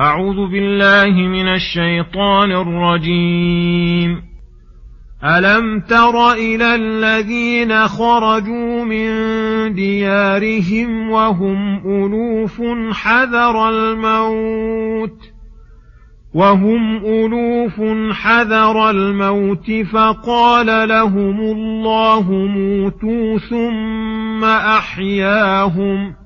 أعوذ بالله من الشيطان الرجيم. ألم تر إلى الذين خرجوا من ديارهم وهم ألوف حذر الموت؟ وهم ألوف حذر الموت فقال لهم الله موتوا ثم أحياهم ۖ.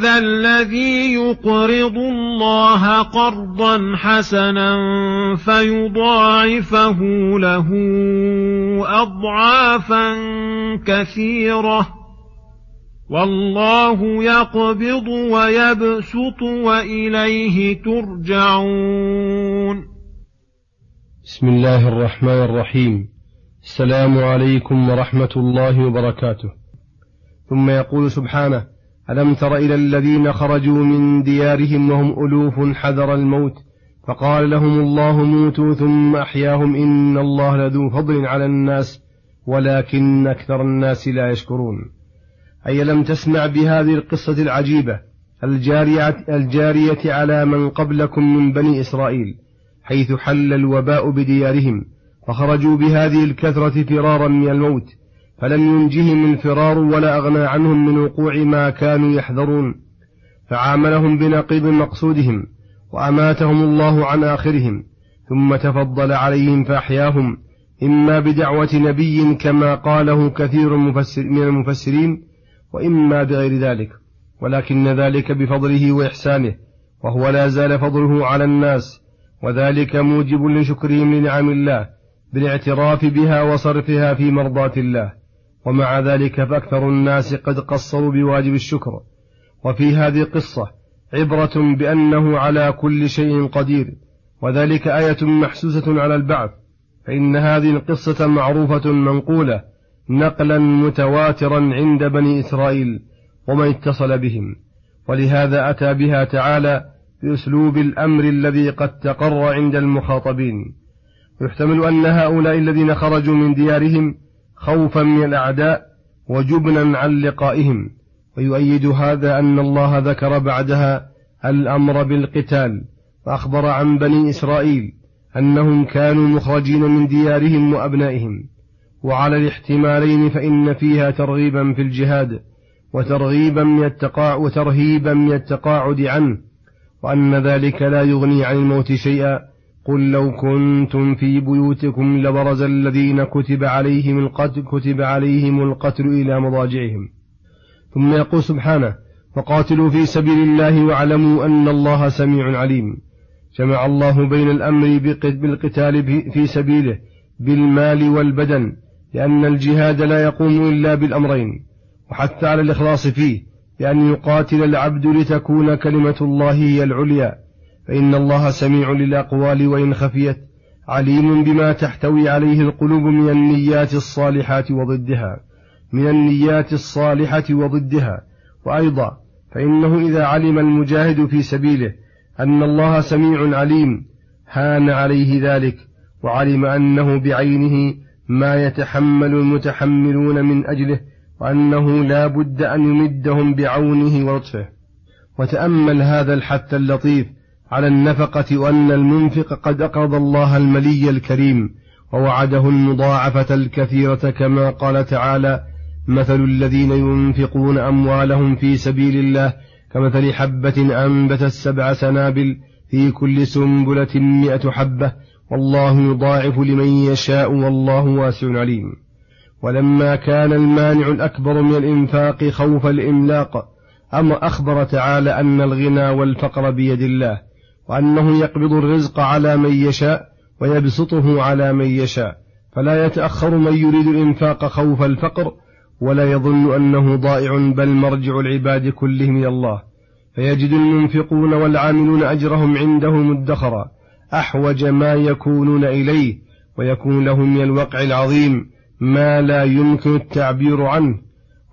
ذا الذي يقرض الله قرضا حسنا فيضاعفه له أضعافا كثيرة. والله يقبض ويبسط وإليه ترجعون. بسم الله الرحمن الرحيم. السلام عليكم ورحمة الله وبركاته. ثم يقول سبحانه ألم تر إلى الذين خرجوا من ديارهم وهم ألوف حذر الموت؟ فقال لهم الله موتوا ثم أحياهم إن الله لذو فضل على الناس ولكن أكثر الناس لا يشكرون. أي لم تسمع بهذه القصة العجيبة الجارية, على من قبلكم من بني إسرائيل حيث حل الوباء بديارهم فخرجوا بهذه الكثرة فرارا من الموت فلم ينجهم الفرار ولا أغنى عنهم من وقوع ما كانوا يحذرون. فعاملهم بنقيض مقصودهم وأماتهم الله عن آخرهم ثم تفضل عليهم فأحياهم إما بدعوة نبي كما قاله كثير من المفسرين وإما بغير ذلك. ولكن ذلك بفضله وإحسانه وهو لا زال فضله على الناس وذلك موجب لشكرهم لنعم الله بالاعتراف بها وصرفها في مرضاة الله. ومع ذلك فأكثر الناس قد قصروا بواجب الشكر. وفي هذه القصة عبرة بأنه على كل شيء قدير. وذلك آية محسوسة على البعث. فإن هذه القصة معروفة منقولة نقلا متواترا عند بني إسرائيل ومن اتصل بهم. ولهذا أتى بها تعالى بأسلوب الأمر الذي قد تقر عند المخاطبين. يحتمل أن هؤلاء الذين خرجوا من ديارهم خوفا من الأعداء وجبنا عن لقائهم. ويؤيد هذا أن الله ذكر بعدها الأمر بالقتال فأخبر عن بني إسرائيل أنهم كانوا مخرجين من ديارهم وأبنائهم. وعلى الاحتمالين فإن فيها ترغيبا في الجهاد وترغيبا من التقاع وترهيبا من التقاعد عنه وأن ذلك لا يغني عن الموت شيئا. قل لو كنتم في بيوتكم لبرز الذين كتب عليهم القتل كتب عليهم القتل إلى مضاجعهم. ثم يقول سبحانه فقاتلوا في سبيل الله واعلموا أن الله سميع عليم. جمع الله بين الأمر بالقتال في سبيله بالمال والبدن لأن الجهاد لا يقوم إلا بالأمرين وحتى على الإخلاص فيه بأن يقاتل العبد لتكون كلمة الله هي العليا. فإن الله سميع للأقوال وإن خفيت عليم بما تحتوي عليه القلوب من النيات الصالحات وضدها من النيات الصالحة وضدها. وأيضا فإنه إذا علم المجاهد في سبيله أن الله سميع عليم هان عليه ذلك وعلم أنه بعينه ما يتحمل المتحملون من أجله وأنه لا بد أن يمدهم بعونه ولطفه وتأمل هذا الحث اللطيف على النفقة وأن المنفق قد أقرض الله الملي الكريم ووعده المضاعفة الكثيرة كما قال تعالى مثل الذين ينفقون أموالهم في سبيل الله كمثل حبة أنبتت سبع سنابل في كل سنبلة مئة حبة والله يضاعف لمن يشاء والله واسع عليم ولما كان المانع الأكبر من الإنفاق خوف الإملاق أمر أخبر تعالى أن الغنى والفقر بيد الله وأنه يقبض الرزق على من يشاء ويبسطه على من يشاء. فلا يتأخر من يريد الإنفاق خوف الفقر ولا يظن أنه ضائع بل مرجع العباد كلهم إلى الله. فيجد المنفقون والعاملون أجرهم عنده مدخرا أحوج ما يكونون إليه ويكون له من الوقع العظيم ما لا يمكن التعبير عنه.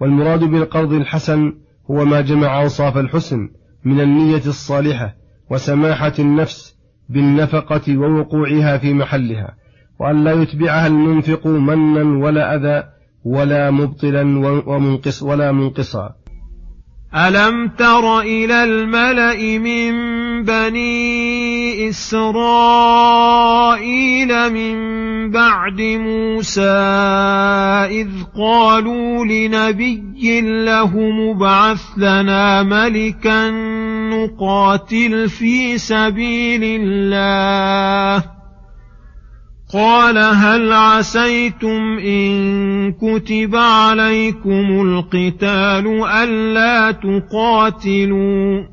والمراد بالقرض الحسن هو ما جمع أوصاف الحسن من النية الصالحة وسماحة النفس بالنفقة ووقوعها في محلها وأن لا يتبعها المنفق منا ولا أذى ولا مبطلا ومنقص ولا منقصا. ألم تر إلى الملأ من بني إسرائيل من بعد موسى إذ قالوا لنبي له مبعث لنا ملكا نقاتل في سبيل الله. قال هل عسيتم إن كتب عليكم القتال ألا تقاتلوا؟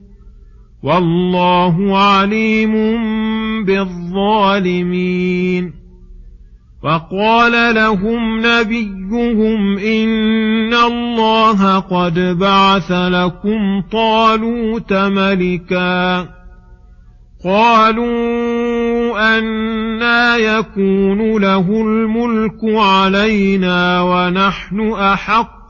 والله عليم بالظالمين. وقال لهم نبيهم إن الله قد بعث لكم طالوت ملكا. قالوا أنا يكون له الملك علينا ونحن أحق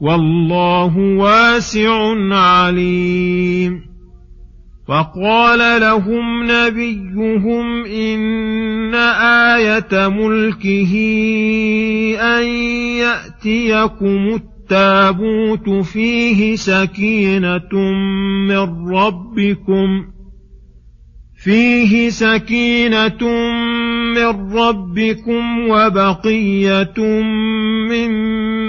والله واسع عليم. وقال لهم نبيهم إن آية ملكه أن يأتيكم التابوت فيه سكينة من ربكم فيه سكينة من ربكم وبقية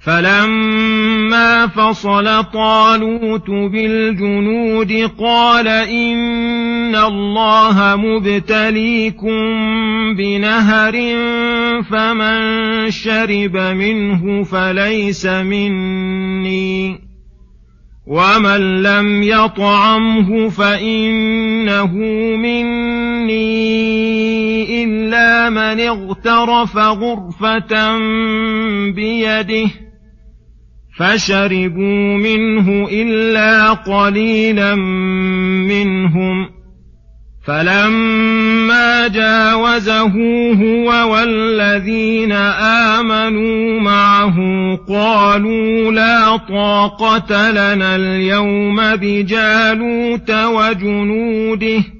فلما فصل طالوت بالجنود قال ان الله مبتليكم بنهر فمن شرب منه فليس مني ومن لم يطعمه فانه مني الا من اغترف غرفه بيده فشربوا منه إلا قليلا منهم. فلما جاوزه هو والذين آمنوا معه قالوا لا طاقة لنا اليوم بجالوت وجنوده.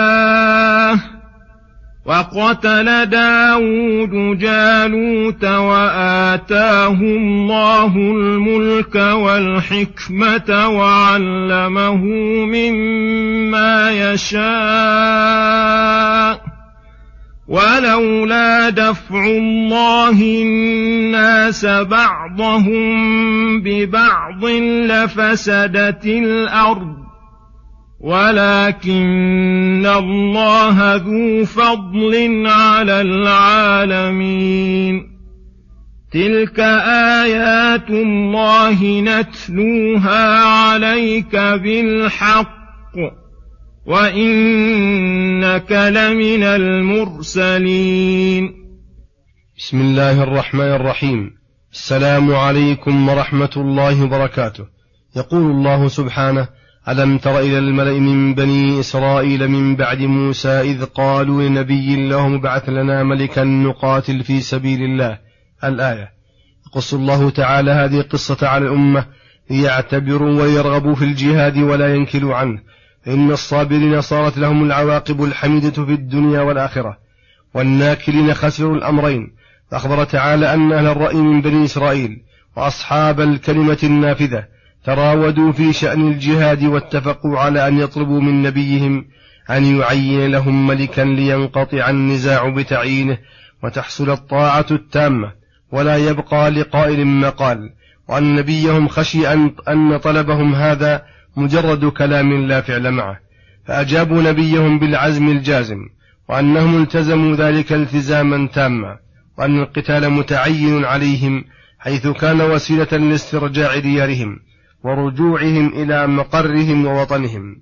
وقتل داود جالوت وآتاه الله الملك والحكمة وعلمه مما يشاء. ولولا دفع الله الناس بعضهم ببعض لفسدت الأرض. ولكن الله ذو فضل على العالمين. تلك آيات الله نتلوها عليك بالحق وإنك لمن المرسلين. بسم الله الرحمن الرحيم. السلام عليكم ورحمة الله وبركاته. يقول الله سبحانه ألم تر إلى الملأ من بني إسرائيل من بعد موسى إذ قالوا لنبي لهم ابعث لنا ملكا نقاتل في سبيل الله. الآية. يقص الله تعالى هذه القصة على الأمة. ليعتبروا ويرغبوا في الجهاد ولا ينكلوا عنه. فإن الصابرين صارت لهم العواقب الحميدة في الدنيا والآخرة. والناكلين خسروا الأمرين. فأخبر تعالى أن أهل الرأي من بني إسرائيل. وأصحاب الكلمة النافذة. تراودوا في شأن الجهاد واتفقوا على أن يطلبوا من نبيهم أن يعين لهم ملكا لينقطع النزاع بتعيينه وتحصل الطاعة التامة ولا يبقى لقائل مقال وأن نبيهم خشي أن, أن طلبهم هذا مجرد كلام لا فعل معه. فأجابوا نبيهم بالعزم الجازم وأنهم التزموا ذلك التزاما تاما وأن القتال متعين عليهم حيث كان وسيلة لاسترجاع ديارهم. ورجوعهم إلى مقرهم ووطنهم.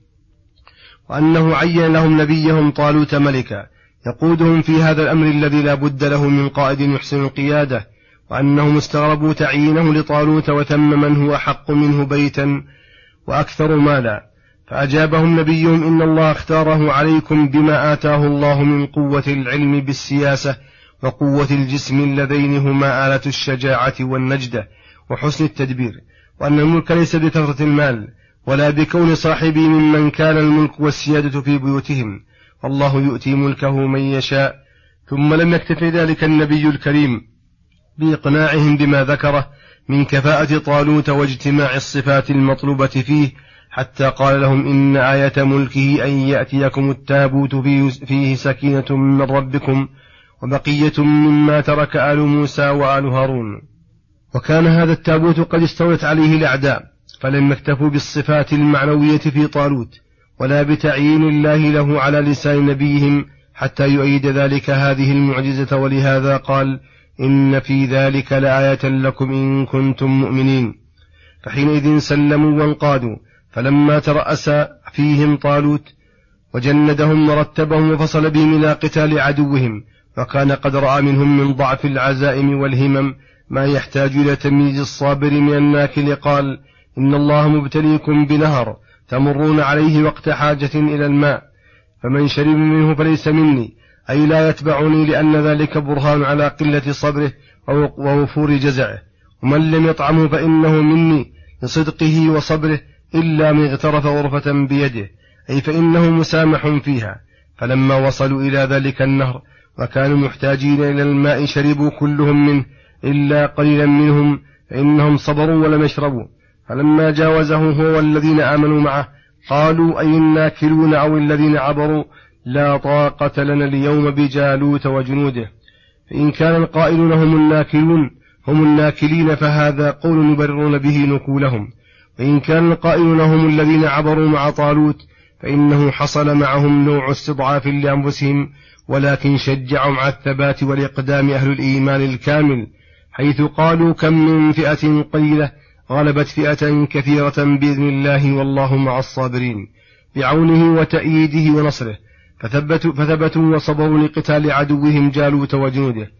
وأنه عين لهم نبيهم طالوت ملكا يقودهم في هذا الأمر الذي لا بد له من قائد يحسن القيادة وأنهم استغربوا تعيينه لطالوت وثم من هو أحق منه بيتا وأكثر مالا. فأجابهم نبيهم إن الله اختاره عليكم بما آتاه الله من قوة العلم بالسياسة وقوة الجسم اللذين هما آلة الشجاعة والنجدة وحسن التدبير. وأن الملك ليس بكثرة المال ولا بكون صاحبه ممن كان الملك والسيادة في بيوتهم. والله يؤتي ملكه من يشاء. ثم لم يكتف ذلك النبي الكريم. بإقناعهم بما ذكره من كفاءة طالوت واجتماع الصفات المطلوبة فيه حتى قال لهم إن آية ملكه أن يأتيكم التابوت فيه سكينة من ربكم وبقية مما ترك آل موسى وآل هارون. وكان هذا التابوت قد استولت عليه الأعداء فلم يكتفوا بالصفات المعنوية في طالوت ولا بتعيين الله له على لسان نبيهم حتى يؤيد ذلك هذه المعجزة. ولهذا قال إن في ذلك لآية لكم إن كنتم مؤمنين. فحينئذ سلموا وانقادوا فلما ترأس فيهم طالوت وجندهم ورتبهم وفصل بهم إلى قتال عدوهم وكان قد رأى منهم من ضعف العزائم والهمم ما يحتاج إلى تمييز الصابر من الناكل قال إن الله مبتليكم بنهر تمرون عليه وقت حاجة إلى الماء فمن شرب منه فليس مني أي لا يتبعني لأن ذلك برهان على قلة صبره ووفور جزعه ومن لم يطعمه فإنه مني لصدقه وصبره إلا من اغترف غرفة بيده أي فإنه مسامح فيها فلما وصلوا إلى ذلك النهر وكانوا محتاجين إلى الماء شربوا كلهم منه إلا قليلا منهم فإنهم صبروا ولم يشربوا. فلما جاوزه هو والذين آمنوا معه قالوا أي الناكلون أو الذين عبروا لا طاقة لنا اليوم بجالوت وجنوده. فإن كان القائلون هم الناكلون هم الناكلين فهذا قول يبررون به نكولهم وإن كان القائلون هم الذين عبروا مع طالوت فإنه حصل معهم نوع استضعاف لأنفسهم ولكن شجعهم على الثبات والإقدام أهل الإيمان الكامل. حيث قالوا كم من فئة قليلة غلبت فئة كثيرة بإذن الله والله مع الصابرين بعونه وتأييده ونصره فثبتوا, فثبتوا وصبروا لقتال عدوهم جالوت وجنوده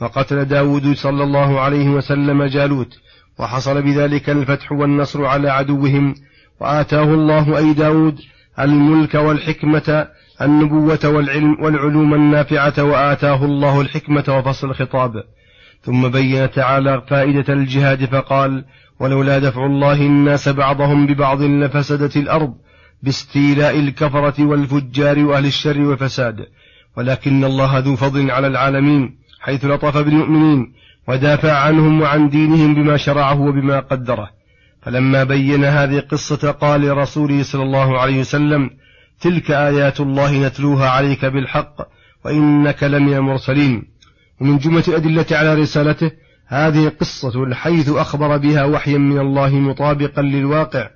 وقتل داود صلى الله عليه وسلم جالوت وحصل بذلك الفتح والنصر على عدوهم وآتاه الله أي داود الملك والحكمة النبوة والعلم والعلوم النافعة وآتاه الله الحكمة وفصل الخطاب. ثم بين تعالى فائدة الجهاد فقال ولولا دفع الله الناس بعضهم ببعض لفسدت الأرض باستيلاء الكفرة والفجار وأهل الشر والفساد ولكن الله ذو فضل على العالمين حيث لطف بالمؤمنين ودافع عنهم وعن دينهم بما شرعه وبما قدره. فلما بين هذه القصة قال لرسوله صلى الله عليه وسلم تلك آيات الله نتلوها عليك بالحق وإنك لمن المرسلين. ومن جملة الأدلة على رسالته هذه قصة حيث أخبر بها وحيا من الله مطابقا للواقع.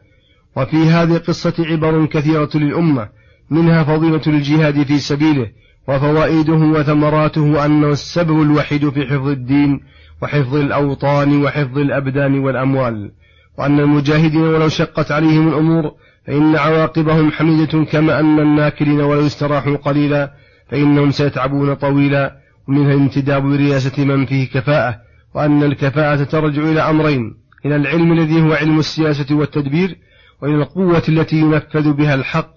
وفي هذه القصة عبر كثيرة للأمة منها فضيلة الجهاد في سبيله وفوائده وثمراته أنه السبب الوحيد في حفظ الدين وحفظ الأوطان وحفظ الأبدان والأموال. وأن المجاهدين ولو شقت عليهم الأمور فإن عواقبهم حميدة كما أن الناكلين ولو استراحوا قليلا فإنهم سيتعبون طويلا. ومنها الانتداب برياسة من فيه كفاءة وأن الكفاءة ترجع إلى أمرين إلى العلم الذي هو علم السياسة والتدبير وإلى القوة التي ينفذ بها الحق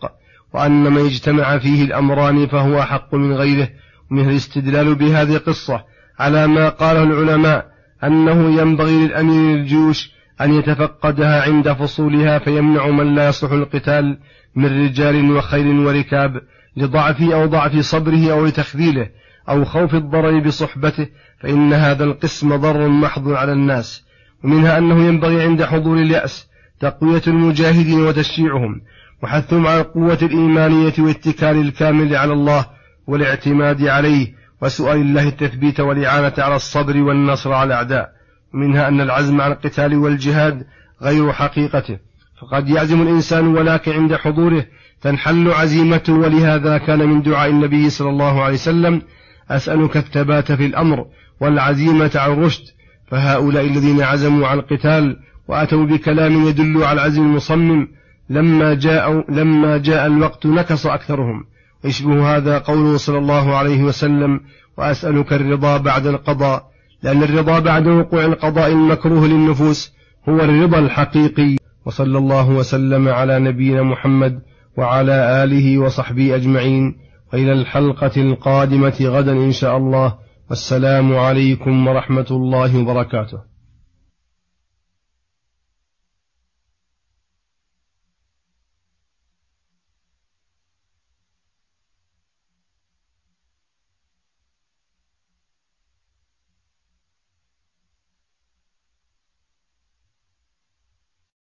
وأن ما اجتمع فيه الأمران فهو أحق من غيره ومنها الاستدلال بهذه القصة على ما قاله العلماء أنه ينبغي للأمير الجيوش أن يتفقدها عند فصولها فيمنع من لا يصلح القتال من رجال وخيل وركاب لضعفه أو ضعف صبره أو لتخذيله أو خوف الضرر بصحبته فإن هذا القسم ضر محض على الناس ومنها أنه ينبغي عند حضور اليأس تقوية المجاهدين وتشجيعهم وحثهم على القوة الإيمانية والاتكال الكامل على الله والاعتماد عليه وسؤال الله التثبيت والإعانة على الصبر والنصر على الأعداء. منها أن العزم على القتال والجهاد غير حقيقته. فقد يعزم الإنسان ولكن عند حضوره تنحل عزيمته ولهذا كان من دعاء النبي صلى الله عليه وسلم أسألك الثبات في الأمر والعزيمة على الرشد فهؤلاء الذين عزموا على القتال وأتوا بكلام يدل على العزم المصمم لما جاء لما جاء الوقت نكص أكثرهم. يشبه هذا قوله صلى الله عليه وسلم وأسألك الرضا بعد القضاء لأن الرضا بعد وقوع القضاء المكروه للنفوس هو الرضا الحقيقي. وصلى الله وسلم على نبينا محمد وعلى آله وصحبه أجمعين. وإلى الحلقة القادمة غدا إن شاء الله. والسلام عليكم ورحمة الله وبركاته.